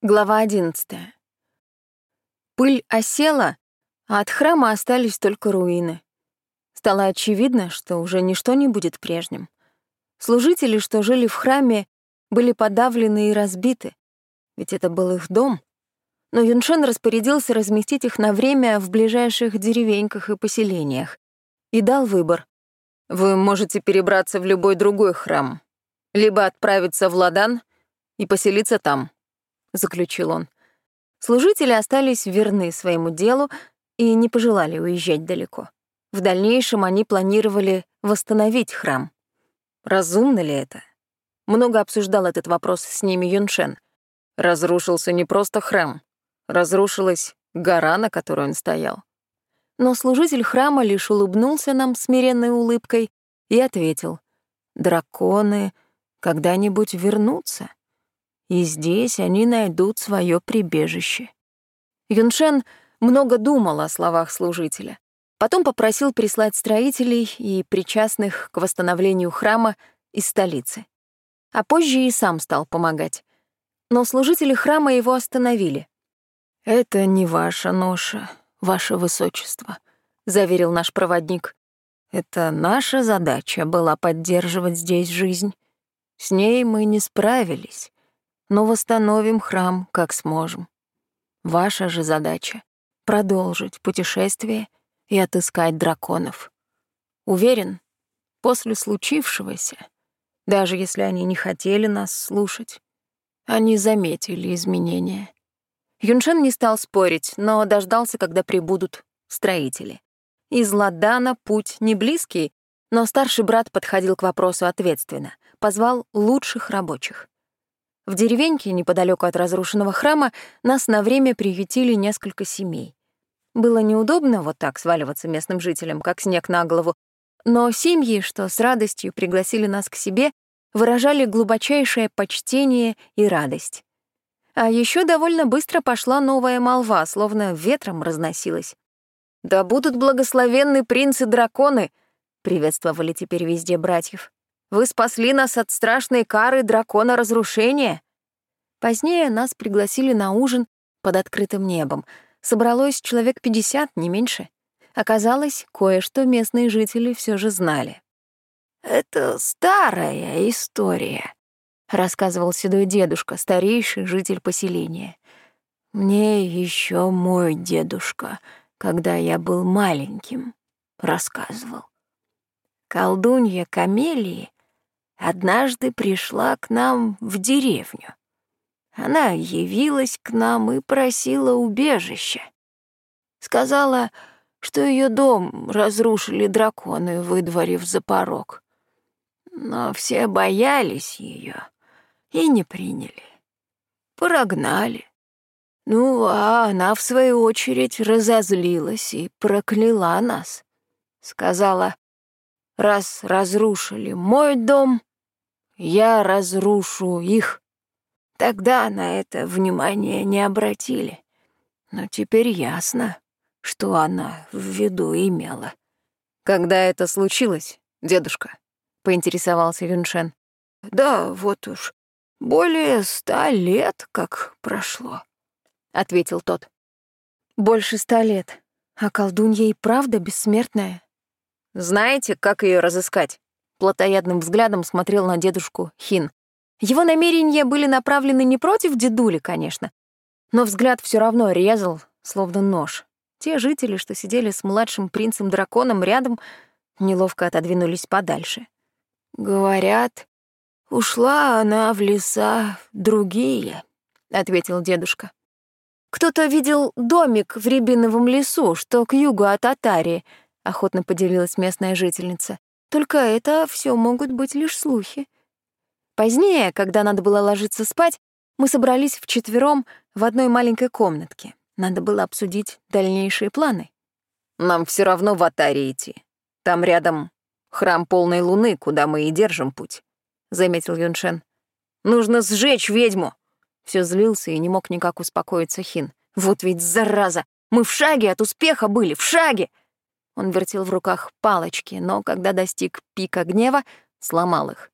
Глава 11. Пыль осела, а от храма остались только руины. Стало очевидно, что уже ничто не будет прежним. Служители, что жили в храме, были подавлены и разбиты, ведь это был их дом. Но Юншен распорядился разместить их на время в ближайших деревеньках и поселениях и дал выбор. Вы можете перебраться в любой другой храм, либо отправиться в Ладан и поселиться там. — заключил он. Служители остались верны своему делу и не пожелали уезжать далеко. В дальнейшем они планировали восстановить храм. Разумно ли это? Много обсуждал этот вопрос с ними Юншен. Разрушился не просто храм, разрушилась гора, на которой он стоял. Но служитель храма лишь улыбнулся нам смиренной улыбкой и ответил, «Драконы когда-нибудь вернутся» и здесь они найдут свое прибежище. Юншен много думал о словах служителя. Потом попросил прислать строителей и причастных к восстановлению храма из столицы. А позже и сам стал помогать. Но служители храма его остановили. «Это не ваша ноша, ваше высочество», — заверил наш проводник. «Это наша задача была поддерживать здесь жизнь. С ней мы не справились но восстановим храм, как сможем. Ваша же задача — продолжить путешествие и отыскать драконов. Уверен, после случившегося, даже если они не хотели нас слушать, они заметили изменения. Юншен не стал спорить, но дождался, когда прибудут строители. Из Ладана путь не близкий, но старший брат подходил к вопросу ответственно, позвал лучших рабочих. В деревеньке, неподалеку от разрушенного храма, нас на время приютили несколько семей. Было неудобно вот так сваливаться местным жителям, как снег на голову, но семьи, что с радостью пригласили нас к себе, выражали глубочайшее почтение и радость. А еще довольно быстро пошла новая молва, словно ветром разносилась. «Да будут благословенны принцы-драконы!» — приветствовали теперь везде братьев. Вы спасли нас от страшной кары дракона разрушения. Позднее нас пригласили на ужин под открытым небом. Собралось человек пятьдесят, не меньше. Оказалось, кое-что местные жители все же знали. «Это старая история», — рассказывал седой дедушка, старейший житель поселения. «Мне еще мой дедушка, когда я был маленьким, рассказывал. Колдунья Камелии однажды пришла к нам в деревню. Она явилась к нам и просила убежища. Сказала, что ее дом разрушили драконы, выдворив за порог. Но все боялись ее и не приняли. Прогнали. Ну, а она, в свою очередь, разозлилась и прокляла нас. Сказала, раз разрушили мой дом, я разрушу их. Тогда на это внимание не обратили. Но теперь ясно, что она в виду имела. Когда это случилось, дедушка? Поинтересовался Юншен. Да, вот уж, более ста лет как прошло, ответил тот. Больше ста лет. А колдунья и правда бессмертная. Знаете, как ее разыскать? Плотоядным взглядом смотрел на дедушку Хин. Его намерения были направлены не против дедули, конечно, но взгляд все равно резал, словно нож. Те жители, что сидели с младшим принцем-драконом рядом, неловко отодвинулись подальше. «Говорят, ушла она в леса другие», — ответил дедушка. «Кто-то видел домик в Рябиновом лесу, что к югу от Атарии», — охотно поделилась местная жительница. Только это все могут быть лишь слухи. Позднее, когда надо было ложиться спать, мы собрались вчетвером в одной маленькой комнатке. Надо было обсудить дальнейшие планы. Нам все равно в Атаре идти. Там рядом храм полной луны, куда мы и держим путь, — заметил Юншен. Нужно сжечь ведьму. Все злился и не мог никак успокоиться Хин. Вот ведь зараза! Мы в шаге от успеха были, в шаге! Он вертел в руках палочки, но когда достиг пика гнева, сломал их.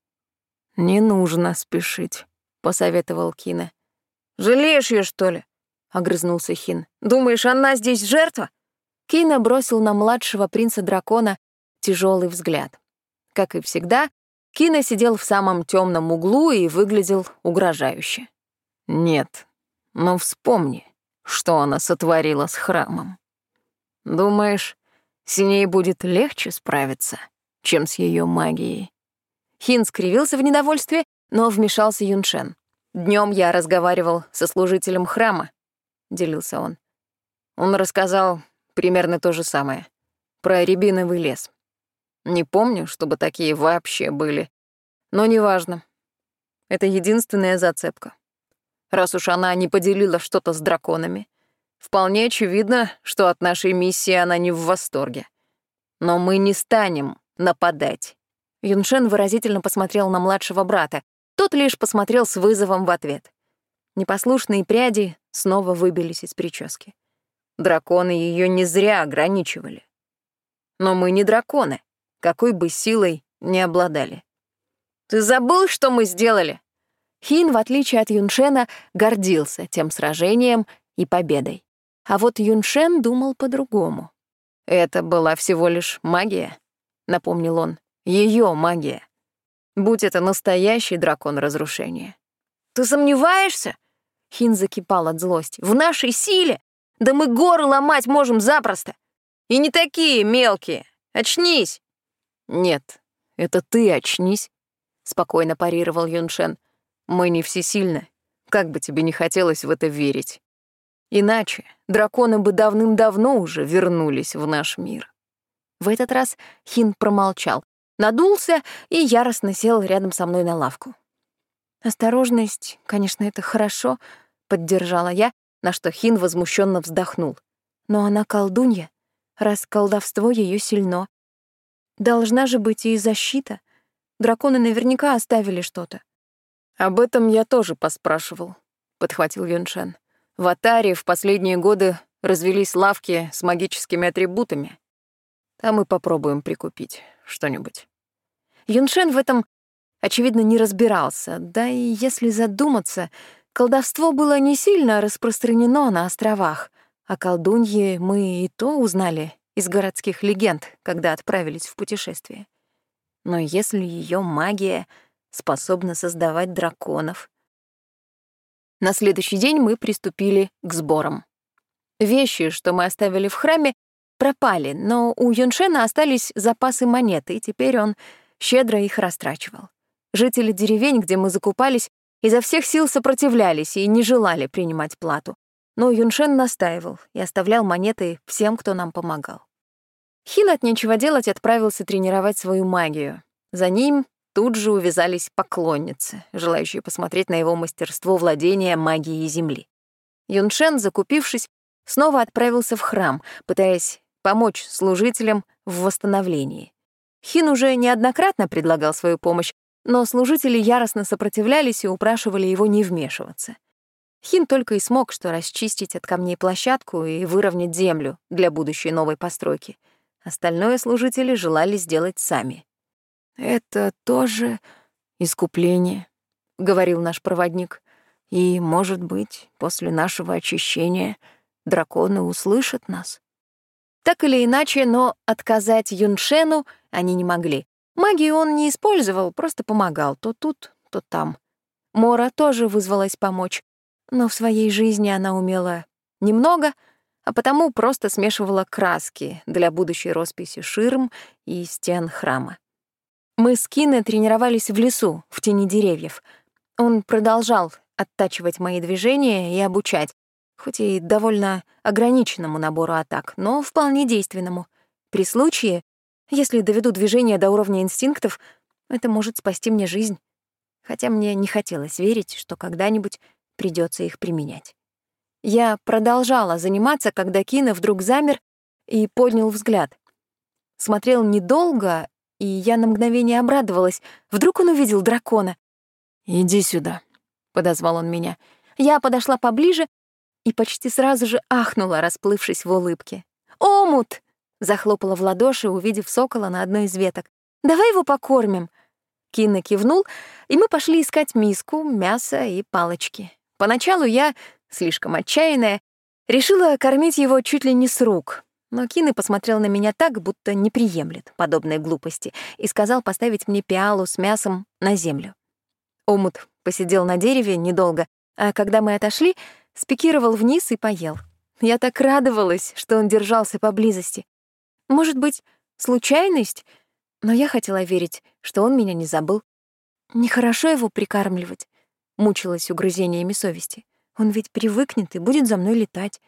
«Не нужно спешить», — посоветовал Кина. «Жалеешь ее, что ли?» — огрызнулся Хин. «Думаешь, она здесь жертва?» Кина бросил на младшего принца-дракона тяжелый взгляд. Как и всегда, Кина сидел в самом темном углу и выглядел угрожающе. «Нет, но вспомни, что она сотворила с храмом. Думаешь, с ней будет легче справиться, чем с ее магией?» Хин скривился в недовольстве, но вмешался Юншен. Днем я разговаривал со служителем храма», — делился он. Он рассказал примерно то же самое. Про рябиновый лес. Не помню, чтобы такие вообще были. Но неважно. Это единственная зацепка. Раз уж она не поделила что-то с драконами, вполне очевидно, что от нашей миссии она не в восторге. Но мы не станем нападать. Юншен выразительно посмотрел на младшего брата. Тот лишь посмотрел с вызовом в ответ. Непослушные пряди снова выбились из прически. Драконы ее не зря ограничивали. Но мы не драконы, какой бы силой не обладали. «Ты забыл, что мы сделали?» Хин, в отличие от Юншена, гордился тем сражением и победой. А вот Юншен думал по-другому. «Это была всего лишь магия», — напомнил он. Ее магия. Будь это настоящий дракон разрушения. Ты сомневаешься? Хин закипал от злости. В нашей силе? Да мы горы ломать можем запросто. И не такие мелкие. Очнись. Нет, это ты очнись, спокойно парировал Юншен. Мы не всесильны. Как бы тебе не хотелось в это верить. Иначе драконы бы давным-давно уже вернулись в наш мир. В этот раз Хин промолчал, надулся и яростно сел рядом со мной на лавку. «Осторожность, конечно, это хорошо», — поддержала я, на что Хин возмущенно вздохнул. «Но она колдунья, раз колдовство ее сильно. Должна же быть и защита. Драконы наверняка оставили что-то». «Об этом я тоже поспрашивал», — подхватил Юншен. «В Атаре в последние годы развелись лавки с магическими атрибутами. Там мы попробуем прикупить что-нибудь. Юншен в этом, очевидно, не разбирался, да и если задуматься, колдовство было не сильно распространено на островах, а колдуньи мы и то узнали из городских легенд, когда отправились в путешествие. Но если ее магия способна создавать драконов... На следующий день мы приступили к сборам. Вещи, что мы оставили в храме, пропали, но у Юншена остались запасы монет, и теперь он щедро их растрачивал. Жители деревень, где мы закупались, изо всех сил сопротивлялись и не желали принимать плату. Но Юншен настаивал и оставлял монеты всем, кто нам помогал. Хин от нечего делать отправился тренировать свою магию. За ним тут же увязались поклонницы, желающие посмотреть на его мастерство владения магией Земли. Юншен, закупившись, снова отправился в храм, пытаясь помочь служителям в восстановлении. Хин уже неоднократно предлагал свою помощь, но служители яростно сопротивлялись и упрашивали его не вмешиваться. Хин только и смог что расчистить от камней площадку и выровнять землю для будущей новой постройки. Остальное служители желали сделать сами. «Это тоже искупление», — говорил наш проводник. «И, может быть, после нашего очищения драконы услышат нас». Так или иначе, но отказать Юншену они не могли. Магию он не использовал, просто помогал то тут, то там. Мора тоже вызвалась помочь, но в своей жизни она умела немного, а потому просто смешивала краски для будущей росписи ширм и стен храма. Мы с Кине тренировались в лесу, в тени деревьев. Он продолжал оттачивать мои движения и обучать, хоть и довольно ограниченному набору атак, но вполне действенному. При случае, если доведу движение до уровня инстинктов, это может спасти мне жизнь. Хотя мне не хотелось верить, что когда-нибудь придется их применять. Я продолжала заниматься, когда Кина вдруг замер и поднял взгляд. Смотрел недолго, и я на мгновение обрадовалась. Вдруг он увидел дракона. «Иди сюда», — подозвал он меня. Я подошла поближе и почти сразу же ахнула, расплывшись в улыбке. «Омут!» — захлопала в ладоши, увидев сокола на одной из веток. «Давай его покормим!» Кина кивнул, и мы пошли искать миску, мясо и палочки. Поначалу я, слишком отчаянная, решила кормить его чуть ли не с рук, но Кины посмотрел на меня так, будто не приемлет подобной глупости, и сказал поставить мне пиалу с мясом на землю. Омут посидел на дереве недолго, а когда мы отошли, спикировал вниз и поел. Я так радовалась, что он держался поблизости. Может быть, случайность, но я хотела верить, что он меня не забыл. Нехорошо его прикармливать, мучилась угрызениями совести. Он ведь привыкнет и будет за мной летать.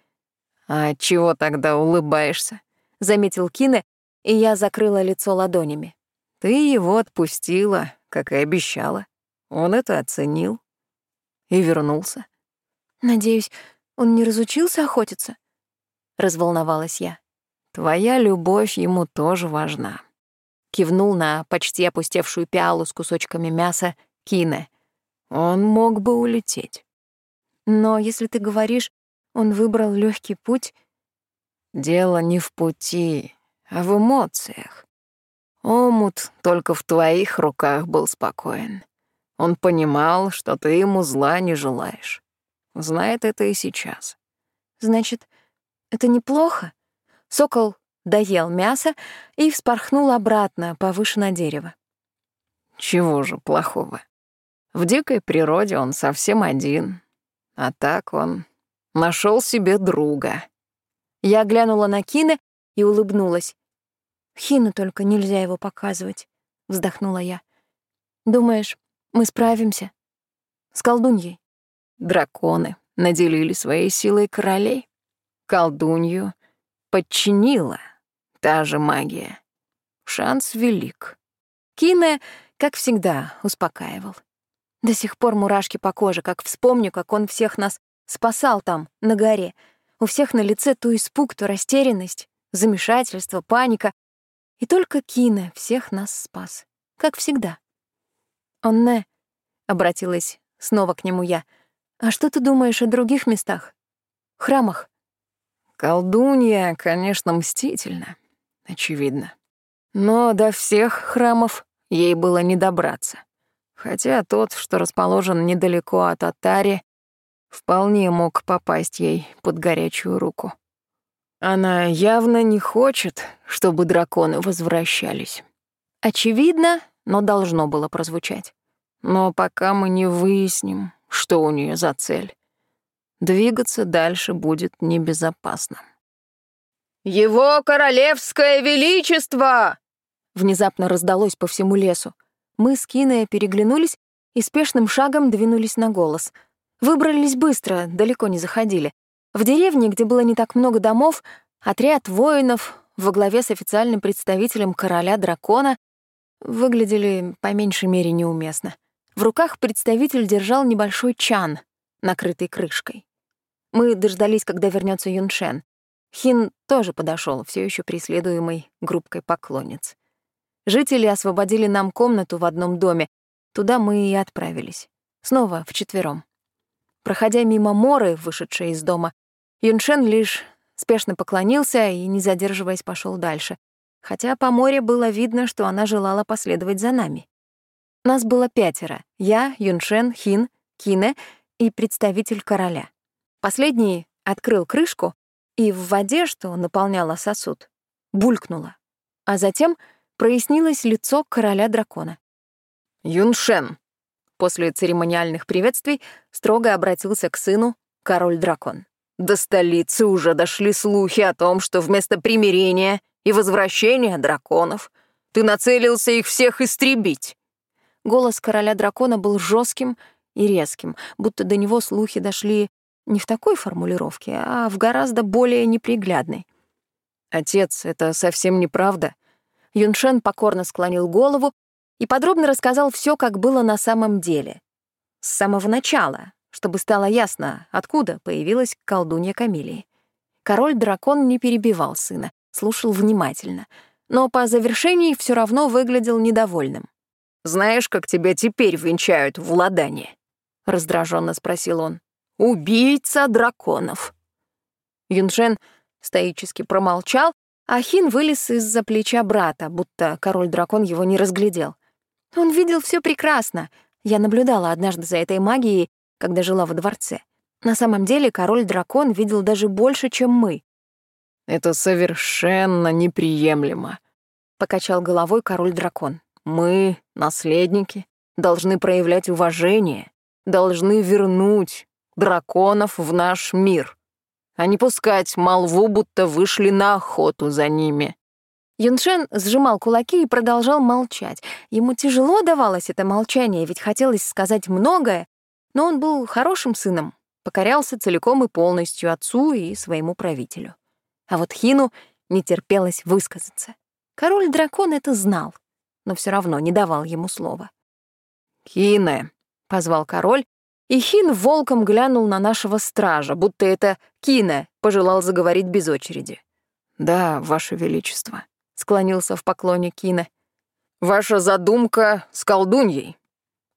«А чего тогда улыбаешься?» — заметил Кине, и я закрыла лицо ладонями. «Ты его отпустила, как и обещала. Он это оценил и вернулся. Надеюсь, он не разучился охотиться? Разволновалась я. Твоя любовь ему тоже важна. Кивнул на почти опустевшую пиалу с кусочками мяса Кине. Он мог бы улететь. Но если ты говоришь, он выбрал легкий путь... Дело не в пути, а в эмоциях. Омут только в твоих руках был спокоен. Он понимал, что ты ему зла не желаешь. Знает это и сейчас. Значит, это неплохо? Сокол доел мясо и вспорхнул обратно, повыше на дерево. Чего же плохого? В дикой природе он совсем один, а так он нашел себе друга. Я глянула на Кина и улыбнулась. Хину только нельзя его показывать, вздохнула я. Думаешь, мы справимся. С колдуньей. Драконы наделили своей силой королей. Колдунью подчинила та же магия. Шанс велик. Кине, как всегда, успокаивал. До сих пор мурашки по коже, как вспомню, как он всех нас спасал там, на горе. У всех на лице то испуг, то растерянность, замешательство, паника. И только Кине всех нас спас, как всегда. «Онне», — обратилась снова к нему я, «а что ты думаешь о других местах? Храмах?» «Колдунья, конечно, мстительна, очевидно. Но до всех храмов ей было не добраться. Хотя тот, что расположен недалеко от Атари, вполне мог попасть ей под горячую руку. Она явно не хочет, чтобы драконы возвращались. Очевидно, но должно было прозвучать. Но пока мы не выясним, что у нее за цель, двигаться дальше будет небезопасно. «Его королевское величество!» Внезапно раздалось по всему лесу. Мы с Киной переглянулись и спешным шагом двинулись на голос. Выбрались быстро, далеко не заходили. В деревне, где было не так много домов, отряд воинов во главе с официальным представителем короля-дракона выглядели по меньшей мере неуместно. В руках представитель держал небольшой чан, накрытый крышкой. Мы дождались, когда вернется Юншен. Хин тоже подошел, все еще преследуемый группкой поклонниц. Жители освободили нам комнату в одном доме. Туда мы и отправились. Снова вчетвером. Проходя мимо Моры, вышедшей из дома, Юншен лишь спешно поклонился и, не задерживаясь, пошел дальше. Хотя по море было видно, что она желала последовать за нами. Нас было пятеро — я, Юншен, Хин, Кине и представитель короля. Последний открыл крышку, и в воде, что наполняла сосуд, булькнуло. А затем прояснилось лицо короля-дракона. «Юншен!» После церемониальных приветствий строго обратился к сыну король-дракон. «До столицы уже дошли слухи о том, что вместо примирения и возвращения драконов ты нацелился их всех истребить. Голос короля дракона был жестким и резким, будто до него слухи дошли не в такой формулировке, а в гораздо более неприглядной. «Отец, это совсем неправда». Юншен покорно склонил голову и подробно рассказал все, как было на самом деле. С самого начала, чтобы стало ясно, откуда появилась колдунья Камилии. Король-дракон не перебивал сына, слушал внимательно, но по завершении все равно выглядел недовольным. Знаешь, как тебя теперь венчают в Ладане?» — раздраженно спросил он. «Убийца драконов». Юншен стоически промолчал, а Хин вылез из-за плеча брата, будто король-дракон его не разглядел. Он видел все прекрасно. Я наблюдала однажды за этой магией когда жила во дворце. На самом деле король-дракон видел даже больше, чем мы. «Это совершенно неприемлемо», — покачал головой король-дракон. «Мы, наследники, должны проявлять уважение, должны вернуть драконов в наш мир, а не пускать молву, будто вышли на охоту за ними». Юншен сжимал кулаки и продолжал молчать. Ему тяжело давалось это молчание, ведь хотелось сказать многое, но он был хорошим сыном, покорялся целиком и полностью отцу и своему правителю. А вот Хину не терпелось высказаться. Король-дракон это знал, но все равно не давал ему слова. «Хине», — позвал король, и Хин волком глянул на нашего стража, будто это Кине пожелал заговорить без очереди. «Да, ваше величество», склонился в поклоне Кина. «Ваша задумка с колдуньей.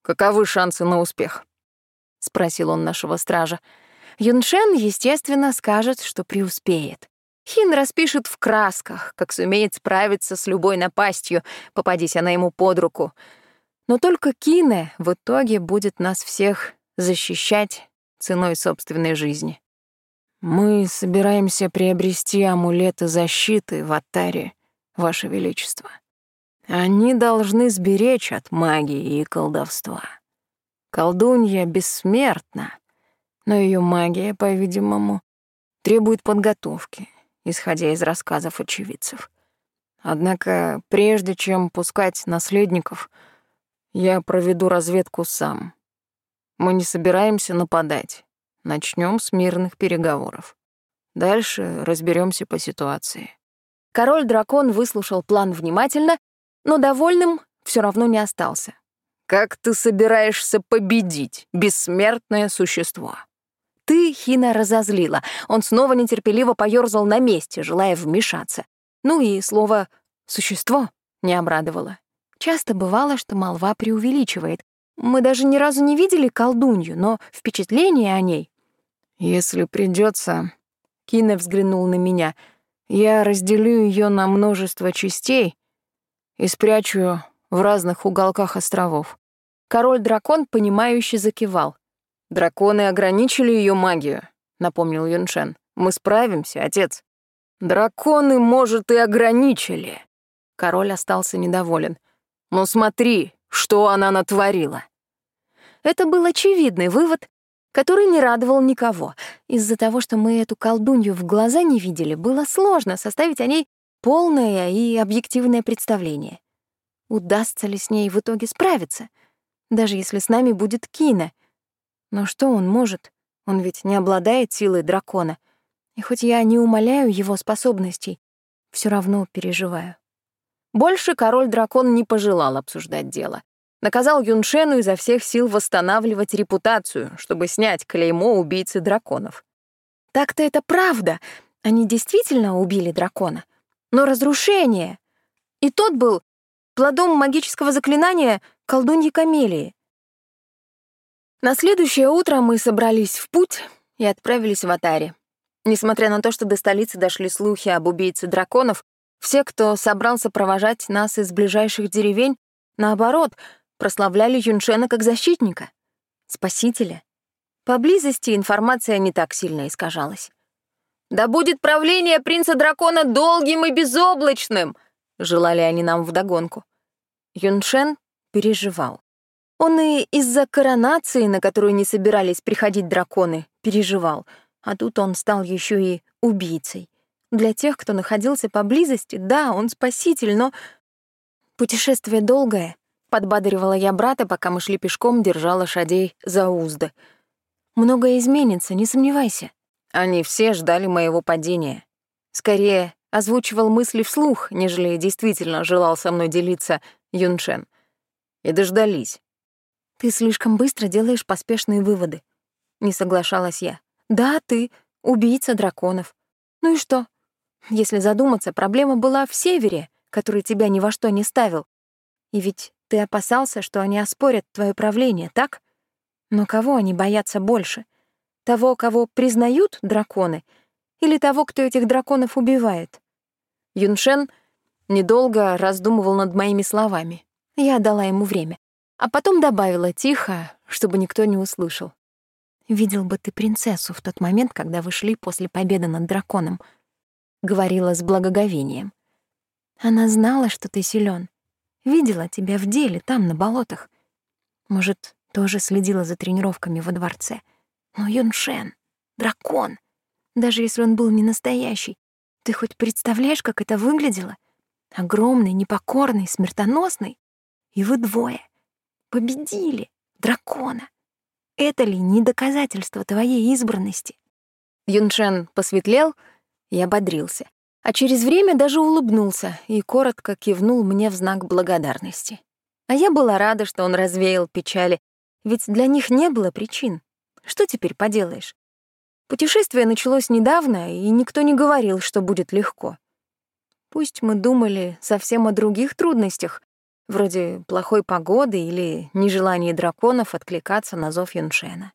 Каковы шансы на успех?» — спросил он нашего стража. Юншен, естественно, скажет, что преуспеет. Хин распишет в красках, как сумеет справиться с любой напастью, попадись она ему под руку. Но только Кине в итоге будет нас всех защищать ценой собственной жизни. «Мы собираемся приобрести амулеты защиты в Аттаре Ваше Величество. Они должны сберечь от магии и колдовства. Колдунья бессмертна, но ее магия, по-видимому, требует подготовки, исходя из рассказов очевидцев. Однако, прежде чем пускать наследников, я проведу разведку сам. Мы не собираемся нападать. Начнем с мирных переговоров. Дальше разберемся по ситуации. Король-дракон выслушал план внимательно, но довольным все равно не остался. «Как ты собираешься победить бессмертное существо?» Ты, Хина, разозлила. Он снова нетерпеливо поёрзал на месте, желая вмешаться. Ну и слово «существо» не обрадовало. Часто бывало, что молва преувеличивает. Мы даже ни разу не видели колдунью, но впечатление о ней... «Если придется, Кина взглянул на меня — я разделю ее на множество частей и спрячу в разных уголках островов. Король-дракон, понимающе закивал. «Драконы ограничили ее магию», — напомнил Юншен. «Мы справимся, отец». «Драконы, может, и ограничили». Король остался недоволен. «Но смотри, что она натворила». Это был очевидный вывод, который не радовал никого. Из-за того, что мы эту колдунью в глаза не видели, было сложно составить о ней полное и объективное представление. Удастся ли с ней в итоге справиться, даже если с нами будет Кина? Но что он может? Он ведь не обладает силой дракона. И хоть я не умоляю его способностей, все равно переживаю. Больше король-дракон не пожелал обсуждать дело. Наказал Юншену изо всех сил восстанавливать репутацию, чтобы снять клеймо убийцы драконов. Так-то это правда. Они действительно убили дракона. Но разрушение... И тот был плодом магического заклинания колдуньи Камелии. На следующее утро мы собрались в путь и отправились в Атари. Несмотря на то, что до столицы дошли слухи об убийце драконов, все, кто собрался провожать нас из ближайших деревень, наоборот, прославляли Юншена как защитника, спасителя. Поблизости информация не так сильно искажалась. «Да будет правление принца-дракона долгим и безоблачным!» — желали они нам вдогонку. Юншен переживал. Он и из-за коронации, на которую не собирались приходить драконы, переживал, а тут он стал еще и убийцей. Для тех, кто находился поблизости, да, он спаситель, но путешествие долгое, Подбадривала я брата, пока мы шли пешком, держа лошадей за узды. Многое изменится, не сомневайся. Они все ждали моего падения. Скорее, озвучивал мысли вслух, нежели действительно желал со мной делиться Юншен. И дождались. Ты слишком быстро делаешь поспешные выводы. Не соглашалась я. Да, ты убийца драконов. Ну и что? Если задуматься, проблема была в севере, который тебя ни во что не ставил. И ведь ты опасался, что они оспорят твое правление, так? Но кого они боятся больше? Того, кого признают драконы, или того, кто этих драконов убивает? Юншен недолго раздумывал над моими словами. Я дала ему время, а потом добавила тихо, чтобы никто не услышал. Видел бы ты принцессу в тот момент, когда вы шли после победы над драконом. Говорила с благоговением. Она знала, что ты силен. Видела тебя в деле, там, на болотах. Может, тоже следила за тренировками во дворце. Но Юншен — дракон. Даже если он был не настоящий. Ты хоть представляешь, как это выглядело? Огромный, непокорный, смертоносный. И вы двое. Победили дракона. Это ли не доказательство твоей избранности? Юншен посветлел и ободрился, а через время даже улыбнулся и коротко кивнул мне в знак благодарности. А я была рада, что он развеял печали, ведь для них не было причин. Что теперь поделаешь? Путешествие началось недавно, и никто не говорил, что будет легко. Пусть мы думали совсем о других трудностях, вроде плохой погоды или нежелания драконов откликаться на зов Юншена.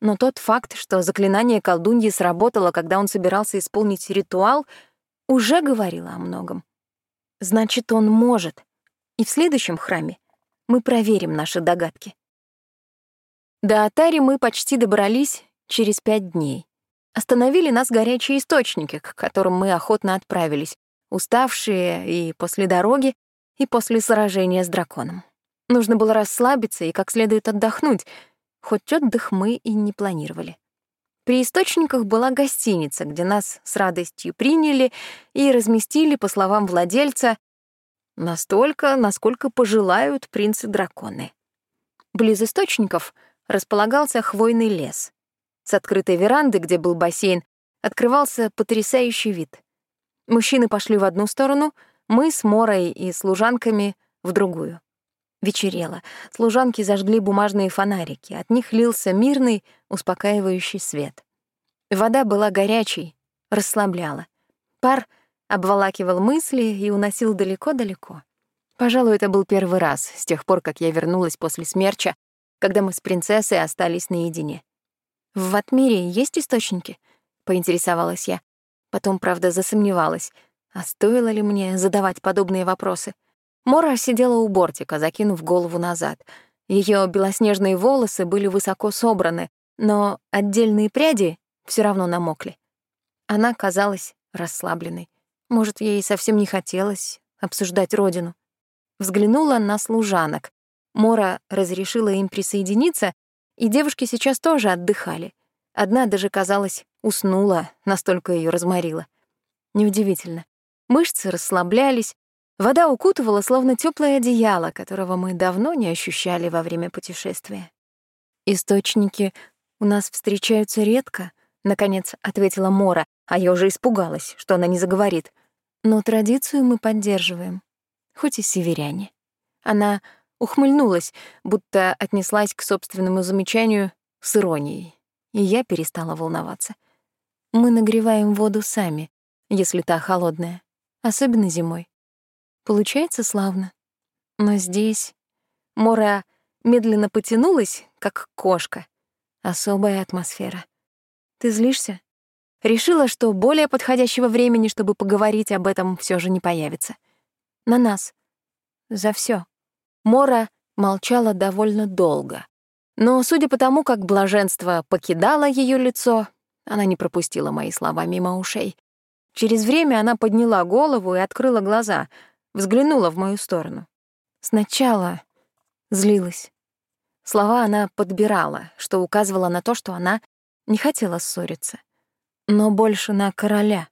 Но тот факт, что заклинание колдуньи сработало, когда он собирался исполнить ритуал, уже говорило о многом. Значит, он может. И в следующем храме мы проверим наши догадки. До Атари мы почти добрались через пять дней. Остановили нас горячие источники, к которым мы охотно отправились, уставшие и после дороги, и после сражения с драконом. Нужно было расслабиться и как следует отдохнуть, хоть отдых мы и не планировали. При источниках была гостиница, где нас с радостью приняли и разместили, по словам владельца, настолько, насколько пожелают принцы-драконы. Близ источников располагался хвойный лес. С открытой веранды, где был бассейн, открывался потрясающий вид. Мужчины пошли в одну сторону — мы с Морой и служанками в другую. Вечерело. Служанки зажгли бумажные фонарики. От них лился мирный, успокаивающий свет. Вода была горячей, расслабляла. Пар обволакивал мысли и уносил далеко-далеко. Пожалуй, это был первый раз с тех пор, как я вернулась после смерча, когда мы с принцессой остались наедине. «В Ватмире есть источники?» — поинтересовалась я. Потом, правда, засомневалась — а стоило ли мне задавать подобные вопросы? Мора сидела у бортика, закинув голову назад. Ее белоснежные волосы были высоко собраны, но отдельные пряди все равно намокли. Она казалась расслабленной. Может, ей совсем не хотелось обсуждать родину. Взглянула на служанок. Мора разрешила им присоединиться, и девушки сейчас тоже отдыхали. Одна даже, казалось, уснула, настолько ее разморила. Неудивительно. Мышцы расслаблялись, вода укутывала словно теплое одеяло, которого мы давно не ощущали во время путешествия. «Источники у нас встречаются редко», — наконец ответила Мора, а я уже испугалась, что она не заговорит. «Но традицию мы поддерживаем, хоть и северяне». Она ухмыльнулась, будто отнеслась к собственному замечанию с иронией, и я перестала волноваться. Мы нагреваем воду сами, если та холодная особенно зимой. Получается славно. Но здесь Мора медленно потянулась, как кошка. Особая атмосфера. Ты злишься? Решила, что более подходящего времени, чтобы поговорить об этом, все же не появится. На нас. За все. Мора молчала довольно долго. Но, судя по тому, как блаженство покидало ее лицо, она не пропустила мои слова мимо ушей. Через время она подняла голову и открыла глаза, взглянула в мою сторону. Сначала злилась. Слова она подбирала, что указывало на то, что она не хотела ссориться. Но больше на короля.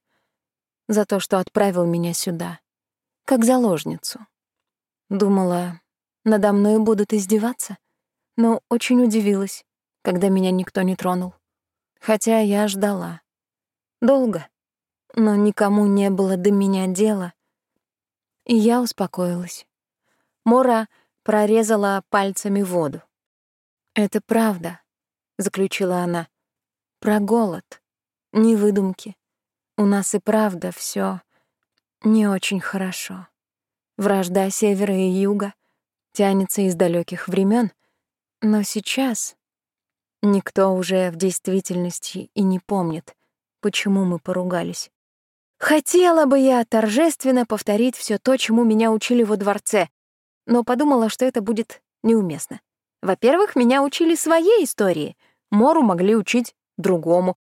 За то, что отправил меня сюда. Как заложницу. Думала, надо мной будут издеваться. Но очень удивилась, когда меня никто не тронул. Хотя я ждала. Долго но никому не было до меня дела. И я успокоилась. Мора прорезала пальцами воду. «Это правда», — заключила она, — «про голод, не выдумки. У нас и правда все не очень хорошо. Вражда севера и юга тянется из далеких времен, но сейчас никто уже в действительности и не помнит, почему мы поругались. Хотела бы я торжественно повторить все то, чему меня учили во дворце, но подумала, что это будет неуместно. Во-первых, меня учили своей истории. Мору могли учить другому.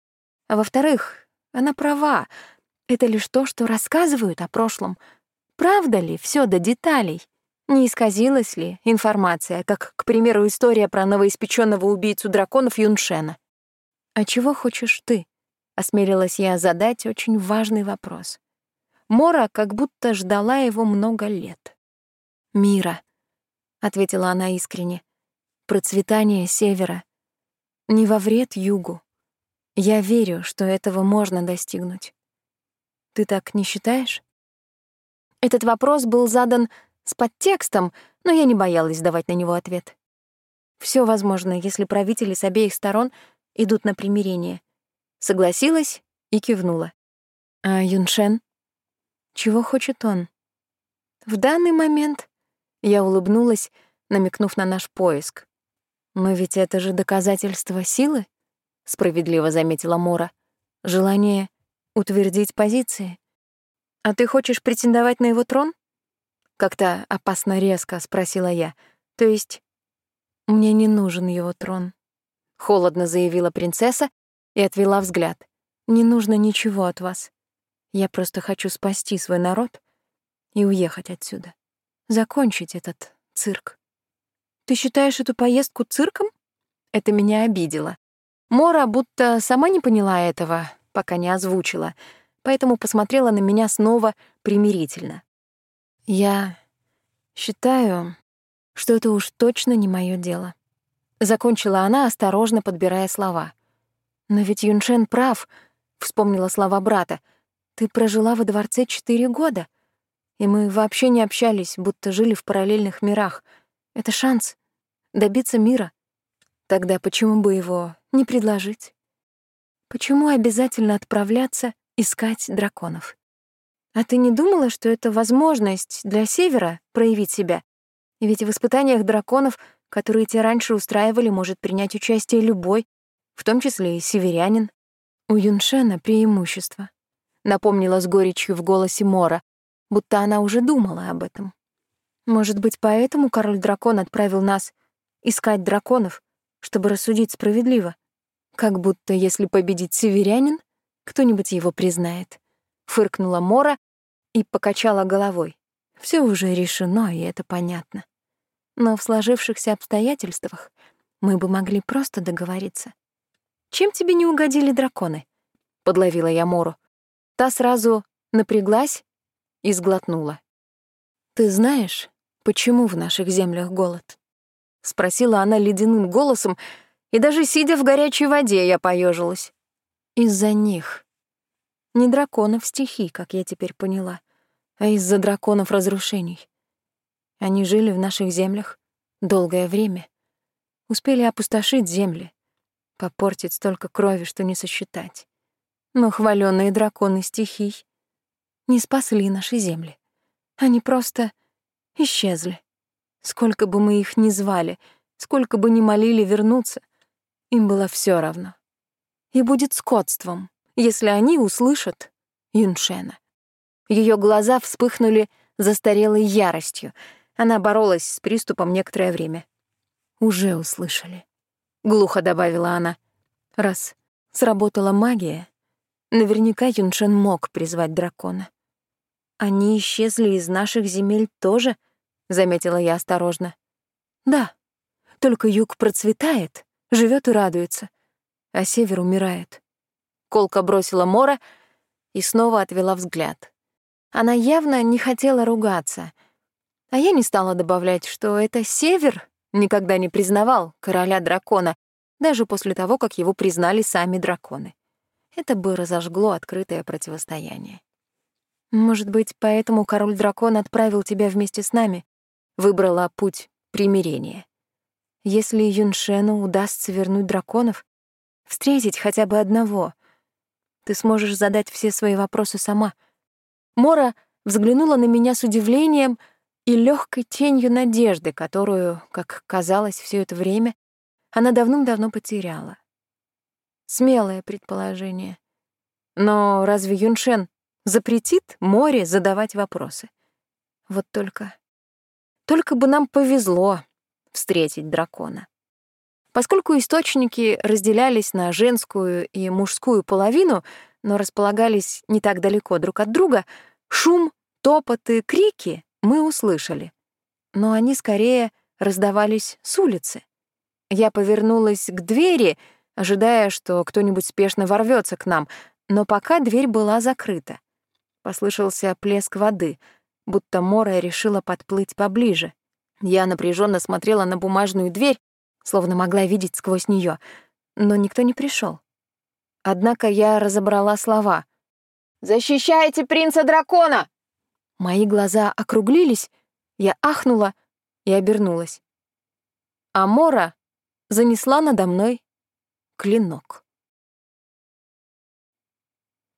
А во-вторых, она права. Это лишь то, что рассказывают о прошлом. Правда ли все до деталей? Не исказилась ли информация, как, к примеру, история про новоиспеченного убийцу драконов Юншена? «А чего хочешь ты?» — осмелилась я задать очень важный вопрос. Мора как будто ждала его много лет. «Мира», — ответила она искренне, — «процветание севера. Не во вред югу. Я верю, что этого можно достигнуть. Ты так не считаешь?» Этот вопрос был задан с подтекстом, но я не боялась давать на него ответ. Все возможно, если правители с обеих сторон идут на примирение. Согласилась и кивнула. А Юншен? Чего хочет он? В данный момент я улыбнулась, намекнув на наш поиск. Но ведь это же доказательство силы, справедливо заметила Мора. Желание утвердить позиции. А ты хочешь претендовать на его трон? Как-то опасно резко спросила я. То есть мне не нужен его трон. Холодно заявила принцесса и отвела взгляд. Не нужно ничего от вас. Я просто хочу спасти свой народ и уехать отсюда. Закончить этот цирк. Ты считаешь эту поездку цирком? Это меня обидело. Мора будто сама не поняла этого, пока не озвучила, поэтому посмотрела на меня снова примирительно. Я считаю, что это уж точно не мое дело. Закончила она, осторожно подбирая слова. Но ведь Юншен прав, вспомнила слова брата — ты прожила во дворце четыре года, и мы вообще не общались, будто жили в параллельных мирах. Это шанс добиться мира. Тогда почему бы его не предложить? Почему обязательно отправляться искать драконов? А ты не думала, что это возможность для Севера проявить себя? Ведь в испытаниях драконов, которые те раньше устраивали, может принять участие любой, в том числе и северянин. У Юншена преимущество напомнила с горечью в голосе Мора, будто она уже думала об этом. Может быть, поэтому король-дракон отправил нас искать драконов, чтобы рассудить справедливо? Как будто если победит северянин, кто-нибудь его признает. Фыркнула Мора и покачала головой. Все уже решено, и это понятно. Но в сложившихся обстоятельствах мы бы могли просто договориться. «Чем тебе не угодили драконы?» — подловила я Мору. Та сразу напряглась и сглотнула. «Ты знаешь, почему в наших землях голод?» — спросила она ледяным голосом, и даже сидя в горячей воде я поежилась. «Из-за них. Не драконов стихий, как я теперь поняла, а из-за драконов разрушений. Они жили в наших землях долгое время, успели опустошить земли, попортить столько крови, что не сосчитать. Но хваленные драконы стихий не спасли наши земли. Они просто исчезли. Сколько бы мы их ни звали, сколько бы ни молили вернуться, им было все равно. И будет скотством, если они услышат Юншена. Ее глаза вспыхнули застарелой яростью. Она боролась с приступом некоторое время. «Уже услышали», — глухо добавила она. «Раз сработала магия, Наверняка Юншен мог призвать дракона. «Они исчезли из наших земель тоже?» — заметила я осторожно. «Да, только юг процветает, живет и радуется, а север умирает». Колка бросила Мора и снова отвела взгляд. Она явно не хотела ругаться, а я не стала добавлять, что это север никогда не признавал короля дракона, даже после того, как его признали сами драконы это бы разожгло открытое противостояние. Может быть, поэтому король-дракон отправил тебя вместе с нами, выбрала путь примирения. Если Юншену удастся вернуть драконов, встретить хотя бы одного, ты сможешь задать все свои вопросы сама. Мора взглянула на меня с удивлением и легкой тенью надежды, которую, как казалось все это время, она давным-давно потеряла. Смелое предположение. Но разве Юншен запретит море задавать вопросы? Вот только... Только бы нам повезло встретить дракона. Поскольку источники разделялись на женскую и мужскую половину, но располагались не так далеко друг от друга, шум, топот и крики мы услышали. Но они скорее раздавались с улицы. Я повернулась к двери, ожидая, что кто-нибудь спешно ворвется к нам, но пока дверь была закрыта. Послышался плеск воды, будто Мора решила подплыть поближе. Я напряженно смотрела на бумажную дверь, словно могла видеть сквозь нее, но никто не пришел. Однако я разобрала слова. «Защищайте принца-дракона!» Мои глаза округлились, я ахнула и обернулась. А Мора занесла надо мной клинок.